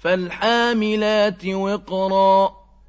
فالحاملات وقرا.